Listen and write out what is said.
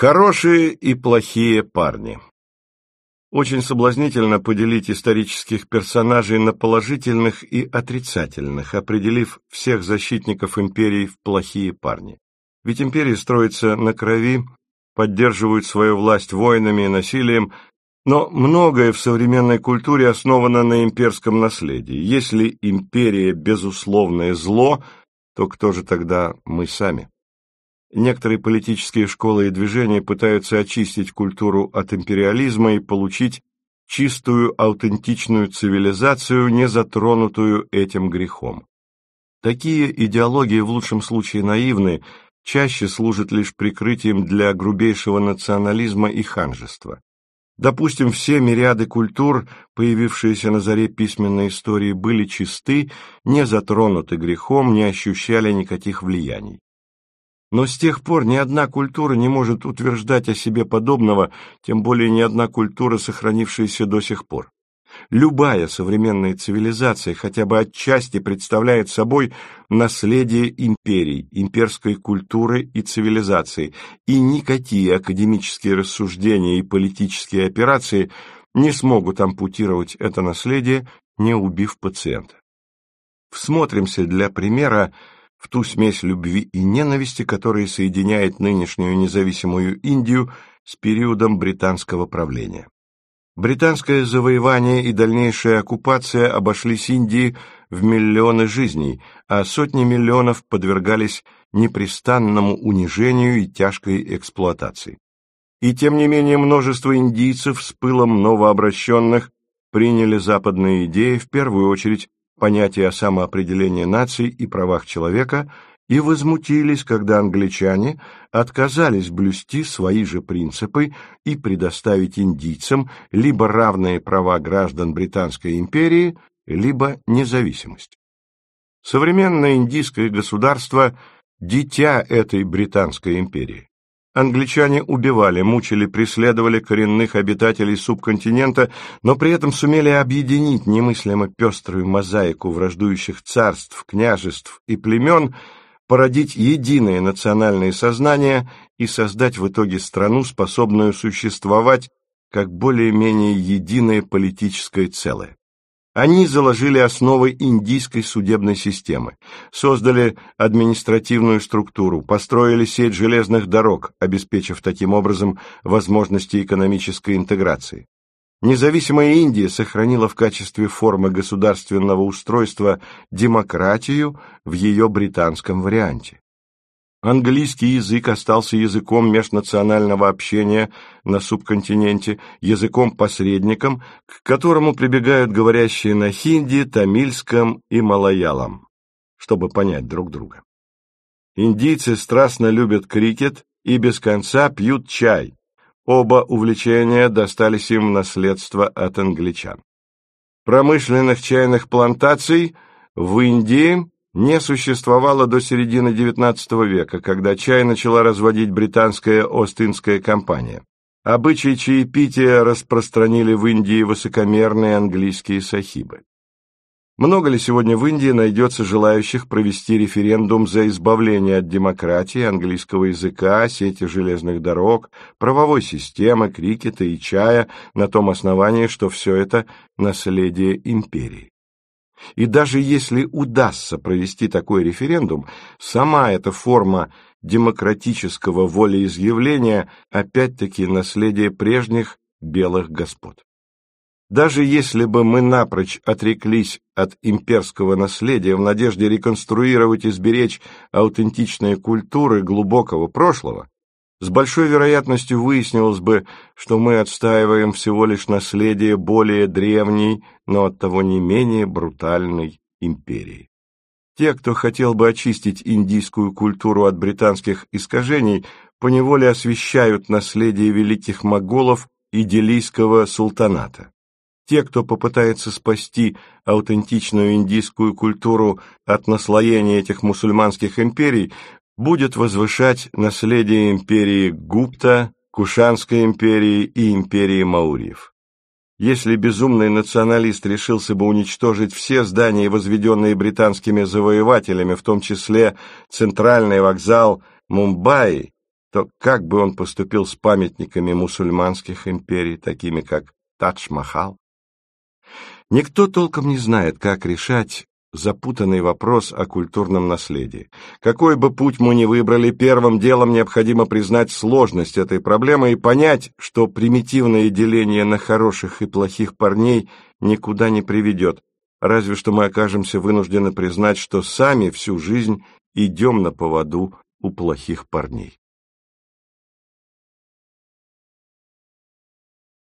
Хорошие и плохие парни. Очень соблазнительно поделить исторических персонажей на положительных и отрицательных, определив всех защитников империи в плохие парни. Ведь империя строится на крови, поддерживают свою власть войнами и насилием, но многое в современной культуре основано на имперском наследии. Если империя – безусловное зло, то кто же тогда мы сами? Некоторые политические школы и движения пытаются очистить культуру от империализма и получить чистую, аутентичную цивилизацию, не затронутую этим грехом. Такие идеологии в лучшем случае наивны, чаще служат лишь прикрытием для грубейшего национализма и ханжества. Допустим, все мириады культур, появившиеся на заре письменной истории, были чисты, не затронуты грехом, не ощущали никаких влияний. Но с тех пор ни одна культура не может утверждать о себе подобного, тем более ни одна культура, сохранившаяся до сих пор. Любая современная цивилизация хотя бы отчасти представляет собой наследие империй, имперской культуры и цивилизации, и никакие академические рассуждения и политические операции не смогут ампутировать это наследие, не убив пациента. Всмотримся для примера в ту смесь любви и ненависти, которая соединяет нынешнюю независимую Индию с периодом британского правления. Британское завоевание и дальнейшая оккупация обошлись Индии в миллионы жизней, а сотни миллионов подвергались непрестанному унижению и тяжкой эксплуатации. И тем не менее множество индийцев с пылом новообращенных приняли западные идеи, в первую очередь понятие о самоопределении наций и правах человека и возмутились, когда англичане отказались блюсти свои же принципы и предоставить индийцам либо равные права граждан Британской империи, либо независимость. Современное индийское государство – дитя этой Британской империи. Англичане убивали, мучили, преследовали коренных обитателей субконтинента, но при этом сумели объединить немыслимо пеструю мозаику враждующих царств, княжеств и племен, породить единое национальное сознание и создать в итоге страну, способную существовать как более-менее единое политическое целое. Они заложили основы индийской судебной системы, создали административную структуру, построили сеть железных дорог, обеспечив таким образом возможности экономической интеграции. Независимая Индия сохранила в качестве формы государственного устройства демократию в ее британском варианте. Английский язык остался языком межнационального общения на субконтиненте, языком-посредником, к которому прибегают говорящие на хинди, тамильском и малаялам, чтобы понять друг друга. Индийцы страстно любят крикет и без конца пьют чай. Оба увлечения достались им в наследство от англичан. Промышленных чайных плантаций в Индии не существовало до середины XIX века, когда чай начала разводить британская Ост-Индская компания. Обычаи чаепития распространили в Индии высокомерные английские сахибы. Много ли сегодня в Индии найдется желающих провести референдум за избавление от демократии, английского языка, сети железных дорог, правовой системы, крикета и чая на том основании, что все это наследие империи? И даже если удастся провести такой референдум, сама эта форма демократического волеизъявления опять-таки наследие прежних белых господ. Даже если бы мы напрочь отреклись от имперского наследия в надежде реконструировать и сберечь аутентичные культуры глубокого прошлого, с большой вероятностью выяснилось бы, что мы отстаиваем всего лишь наследие более древней, но оттого не менее брутальной империи. Те, кто хотел бы очистить индийскую культуру от британских искажений, поневоле освещают наследие великих моголов и делийского султаната. Те, кто попытается спасти аутентичную индийскую культуру от наслоения этих мусульманских империй, будет возвышать наследие империи Гупта, Кушанской империи и империи Маурьев. Если безумный националист решился бы уничтожить все здания, возведенные британскими завоевателями, в том числе центральный вокзал Мумбаи, то как бы он поступил с памятниками мусульманских империй, такими как Тадж-Махал? Никто толком не знает, как решать запутанный вопрос о культурном наследии. Какой бы путь мы ни выбрали, первым делом необходимо признать сложность этой проблемы и понять, что примитивное деление на хороших и плохих парней никуда не приведет, разве что мы окажемся вынуждены признать, что сами всю жизнь идем на поводу у плохих парней.